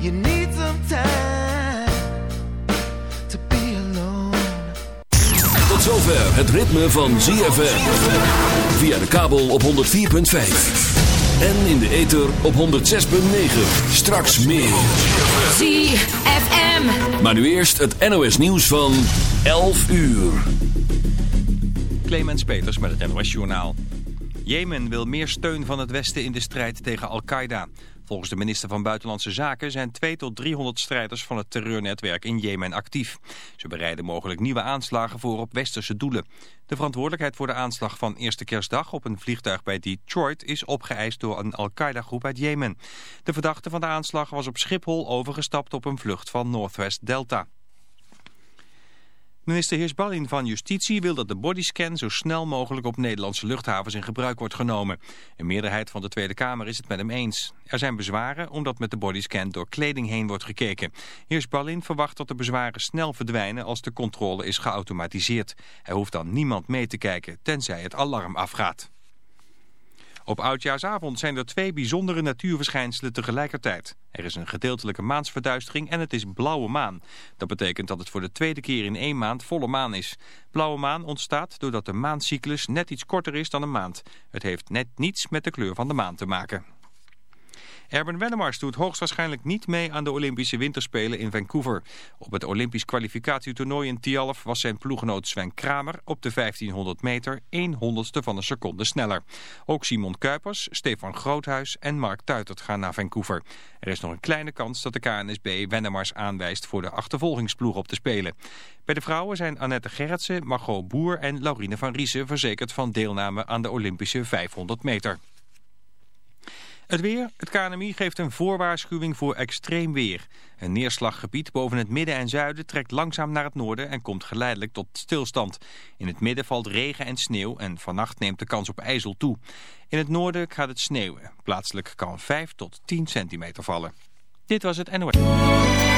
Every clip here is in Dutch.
You need some time to be alone. Tot zover het ritme van ZFM. Via de kabel op 104.5. En in de ether op 106.9. Straks meer. ZFM. Maar nu eerst het NOS nieuws van 11 uur. Clemens Peters met het NOS Journaal. Jemen wil meer steun van het Westen in de strijd tegen Al-Qaeda. Volgens de minister van Buitenlandse Zaken zijn 2 tot 300 strijders van het terreurnetwerk in Jemen actief. Ze bereiden mogelijk nieuwe aanslagen voor op westerse doelen. De verantwoordelijkheid voor de aanslag van eerste kerstdag op een vliegtuig bij Detroit is opgeëist door een Al-Qaeda-groep uit Jemen. De verdachte van de aanslag was op Schiphol overgestapt op een vlucht van Northwest Delta. Minister Heersballin van Justitie wil dat de bodyscan zo snel mogelijk op Nederlandse luchthavens in gebruik wordt genomen. Een meerderheid van de Tweede Kamer is het met hem eens. Er zijn bezwaren omdat met de bodyscan door kleding heen wordt gekeken. Heersballin verwacht dat de bezwaren snel verdwijnen als de controle is geautomatiseerd. Er hoeft dan niemand mee te kijken, tenzij het alarm afgaat. Op Oudjaarsavond zijn er twee bijzondere natuurverschijnselen tegelijkertijd. Er is een gedeeltelijke maansverduistering en het is blauwe maan. Dat betekent dat het voor de tweede keer in één maand volle maan is. Blauwe maan ontstaat doordat de maancyclus net iets korter is dan een maand. Het heeft net niets met de kleur van de maan te maken. Erben Wennemars doet hoogstwaarschijnlijk niet mee aan de Olympische Winterspelen in Vancouver. Op het Olympisch kwalificatietoernooi in Tialf was zijn ploeggenoot Sven Kramer op de 1500 meter 1 honderdste van een seconde sneller. Ook Simon Kuipers, Stefan Groothuis en Mark Tuitert gaan naar Vancouver. Er is nog een kleine kans dat de KNSB Wennemars aanwijst voor de achtervolgingsploeg op te spelen. Bij de vrouwen zijn Annette Gerritsen, Margot Boer en Laurine van Riesen verzekerd van deelname aan de Olympische 500 meter. Het weer. Het KNMI geeft een voorwaarschuwing voor extreem weer. Een neerslaggebied boven het midden en zuiden trekt langzaam naar het noorden en komt geleidelijk tot stilstand. In het midden valt regen en sneeuw en vannacht neemt de kans op ijzel toe. In het noorden gaat het sneeuwen. Plaatselijk kan 5 tot 10 centimeter vallen. Dit was het NOS.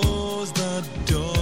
close the door.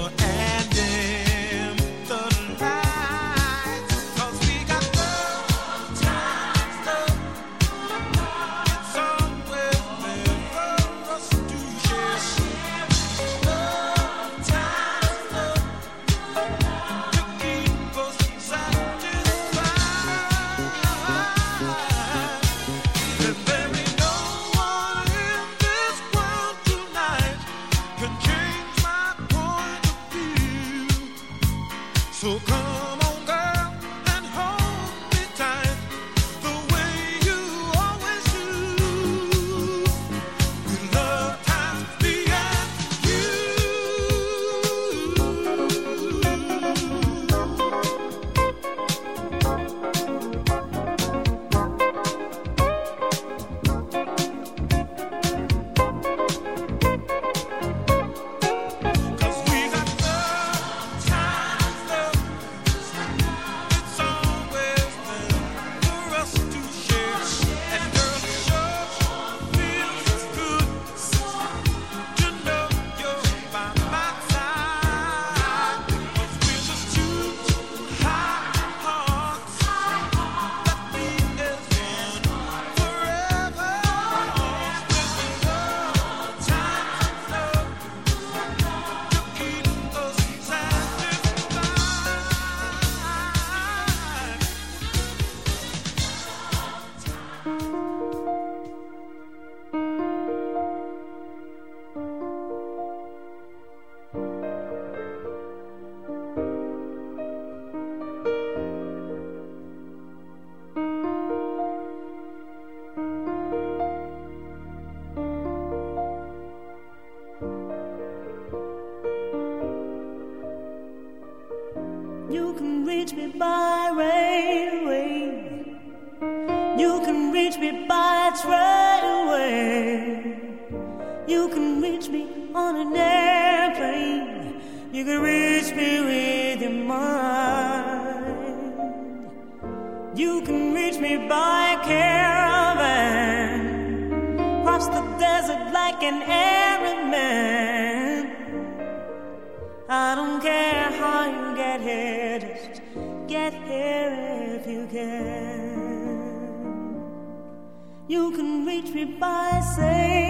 reach me by saying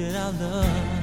did our love.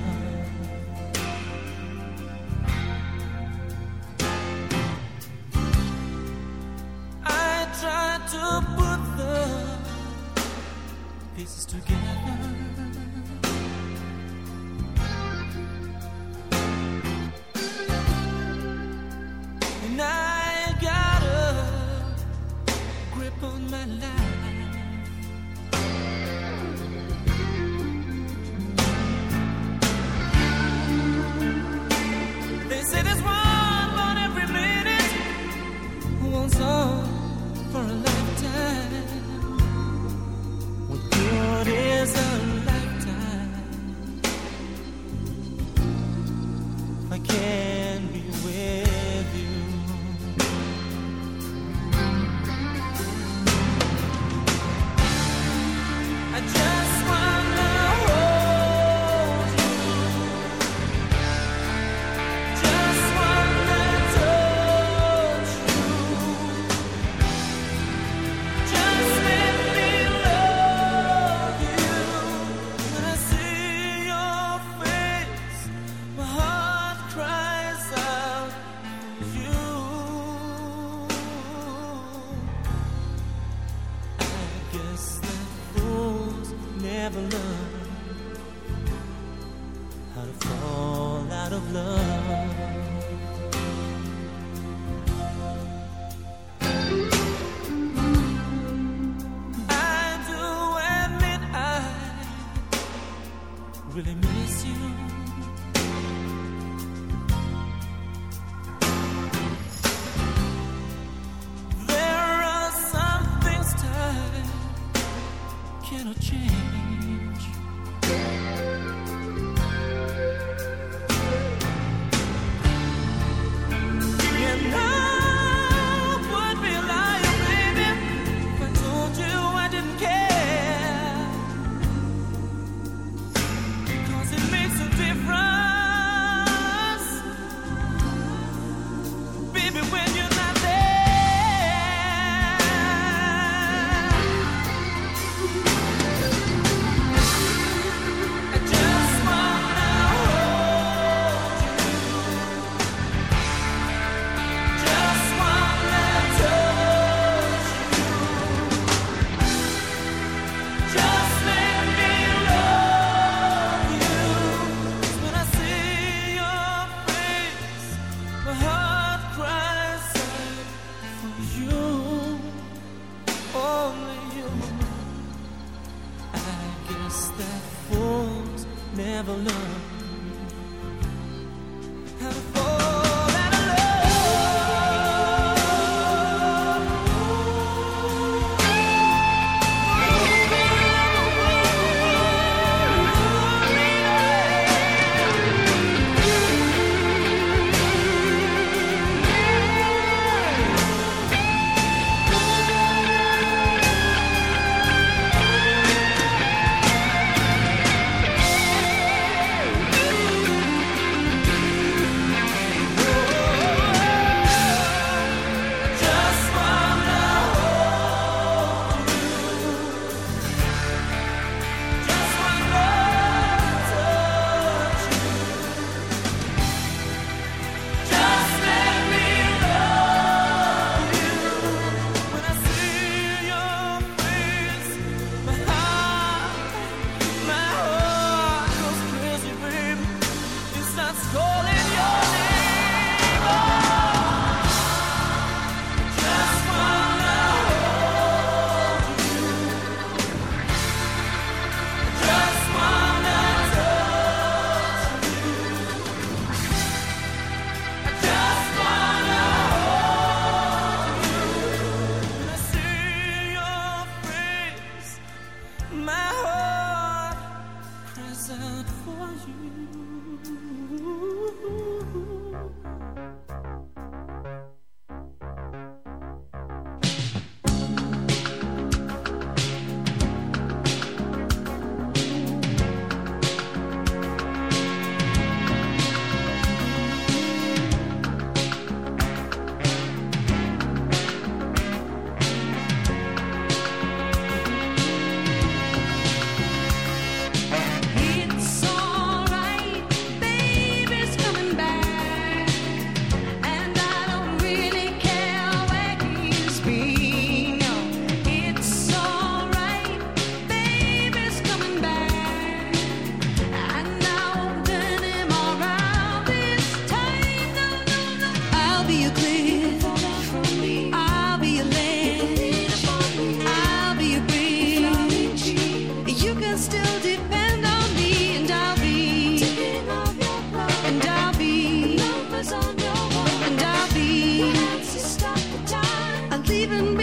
leaving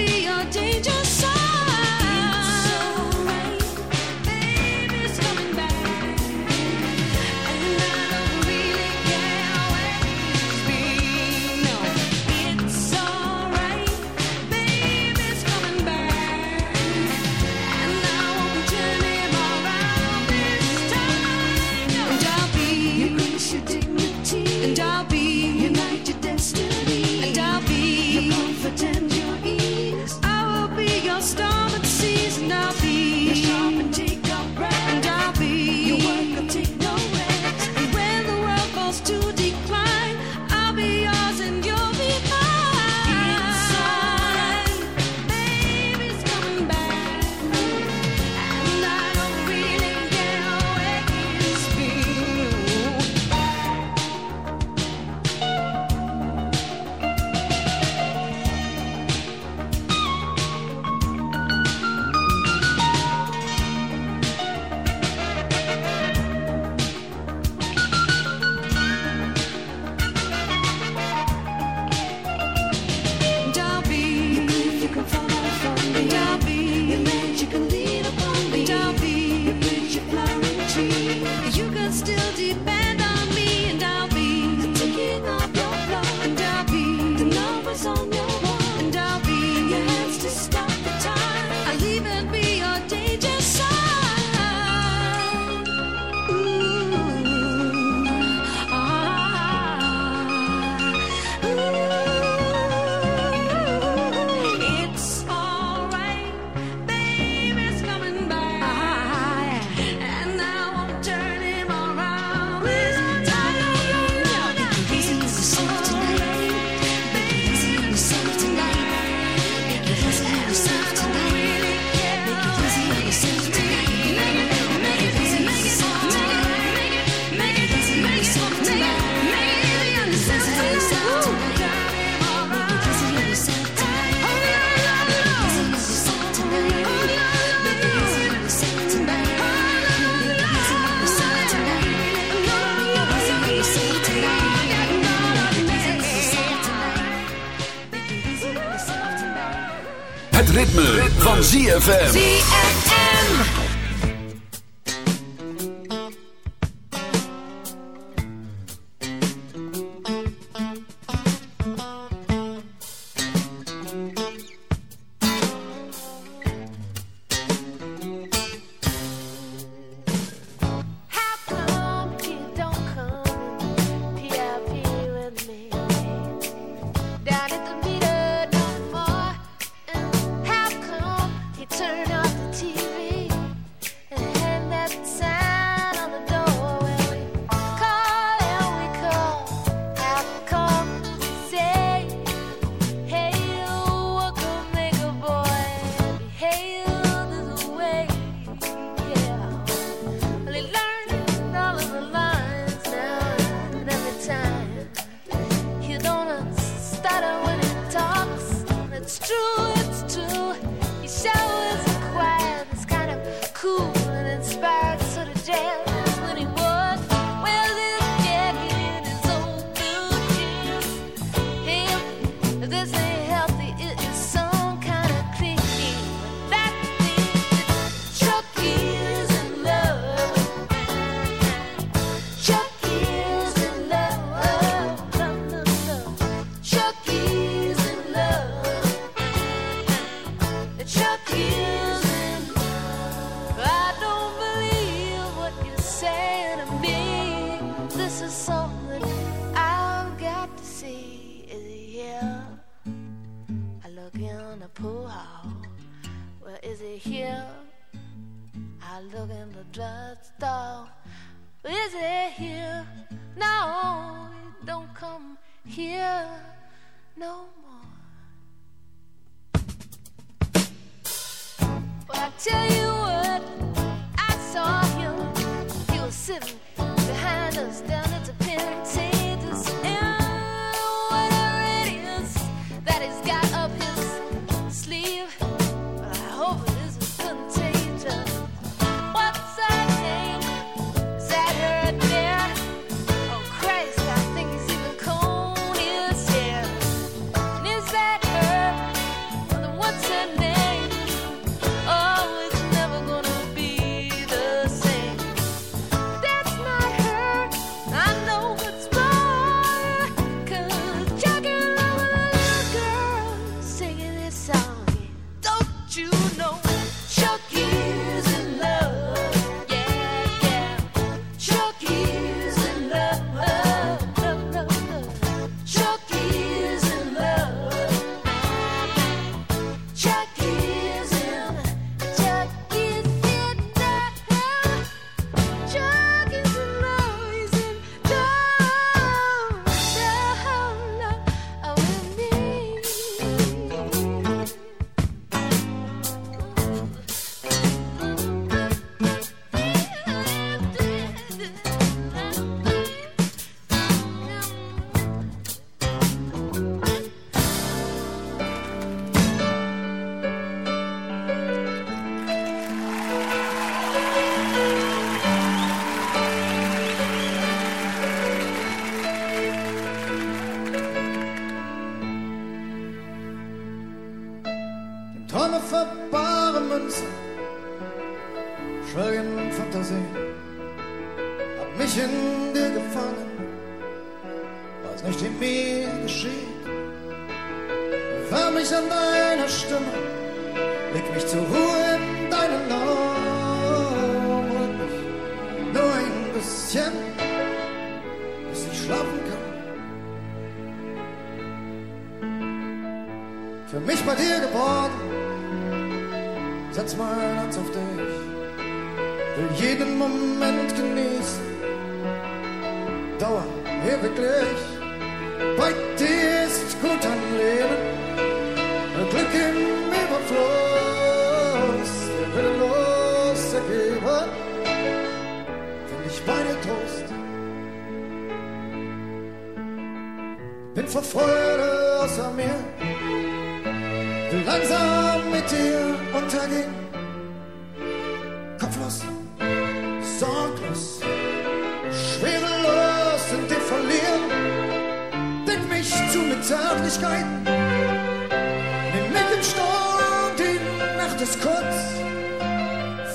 es kurz,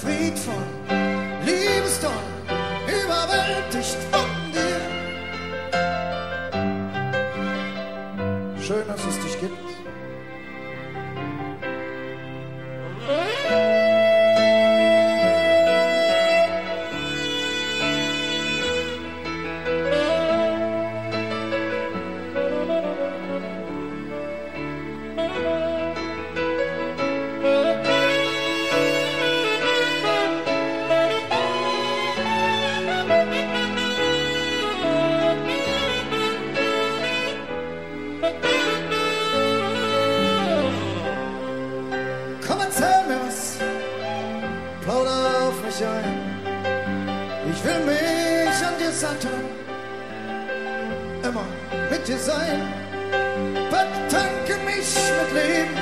friedvoll, sein. Betanke mich mit Leben,